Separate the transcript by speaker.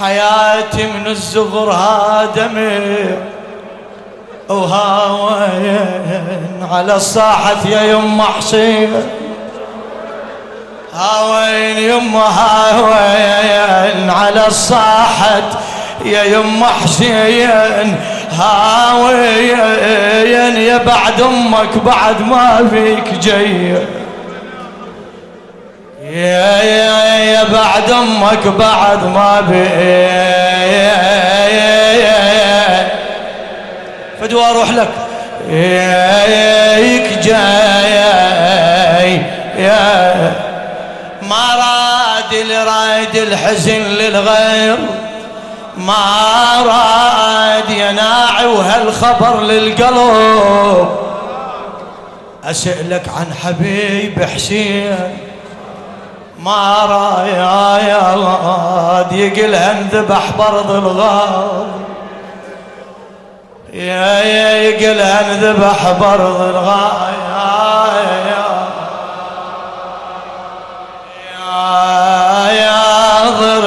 Speaker 1: حياتي من الزغر هادمي وهاوين على الصاحة يا يما حسين هاوين يما هاوين على الصاحة يا يما حسين هاوين يا بعد أمك بعد ما فيك جاي يا يا بعد أمك بعد ما فيك فدوا أروح لك. ياك جاي. يا ما راد اللي رايد الحزن للغير. ما راد يناعي وهالخبر للقلب. أسألك عن حبيب حسين. ما رايد يقلع انذبح برض الغار. يا يا يقلع انذبح برض الغار. يا يا ضر